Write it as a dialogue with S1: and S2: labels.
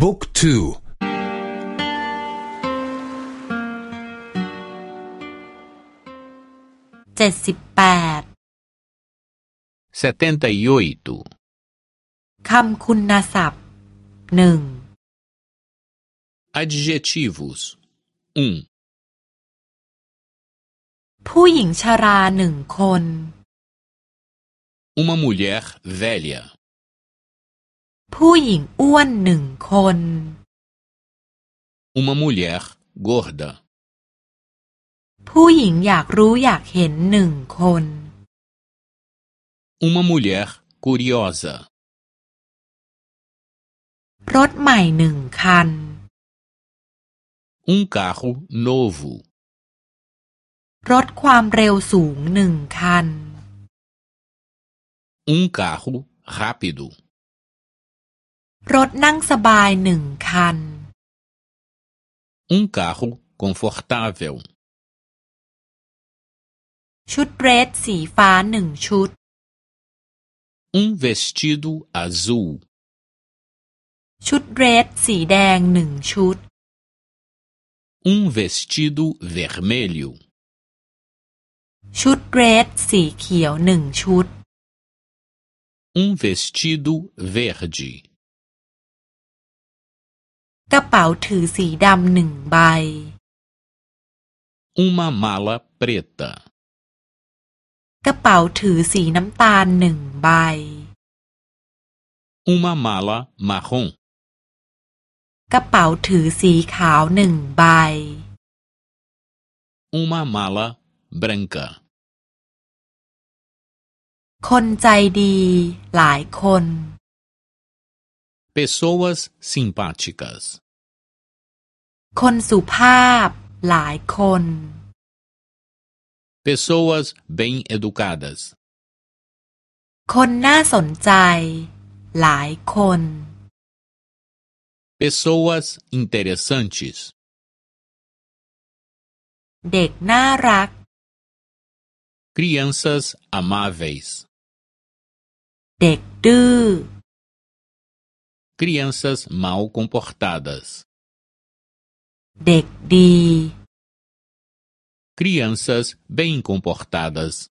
S1: บุ๊กทู
S2: เจ็ดสิบแปดคำคุณศัพท์หนึ่ง
S3: adjetivos um
S2: ผู้หญิงชราหนึ่งคน
S3: uma mulher velha
S2: ผู้หญิงอ้วนหนึ่งคน
S3: uma mulher gorda
S2: ผู้หญิงอยากรู้อยากเห็นหนึ่งคน
S3: uma mulher curiosa
S2: รถใหม่หนึ่งคัน
S3: um carro novo
S2: รถความเร็วสูงหนึ่งคัน
S3: um carro rápido
S2: รถนั่งสบายหนึ่งคัน
S3: um carro confortável
S2: ชุดเรสสีฟ้าหนึ่งชุด
S3: um vestido azul
S2: ชุดเรสสีแดงหนึ่งชุด
S3: um vestido vermelho
S2: ชุดเรสสีเขียวหนึ่งชุด
S3: um vestido verde
S2: กระเป๋าถือสีดำหนึ่งใบ
S3: uma mala preta
S2: กระเป๋าถือสีน้ำตาลหนึ่งใบ
S3: uma mala marrom
S2: กระเป๋าถือสีขาวหนึ่งใบ
S3: uma mala branca
S2: คนใจดีหลายคน
S3: pessoas simpáticas
S2: คนสุภาพหลายคน
S3: pessoas bem educadas
S2: คนน่าสนใจหลายคน
S3: pessoas interessantes
S2: เด็กน่ารัก
S3: crianças amáveis
S2: เด็กดื้อ
S3: crianças mal comportadas.
S2: Dekdi.
S3: Crianças bem comportadas.